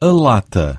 a lata.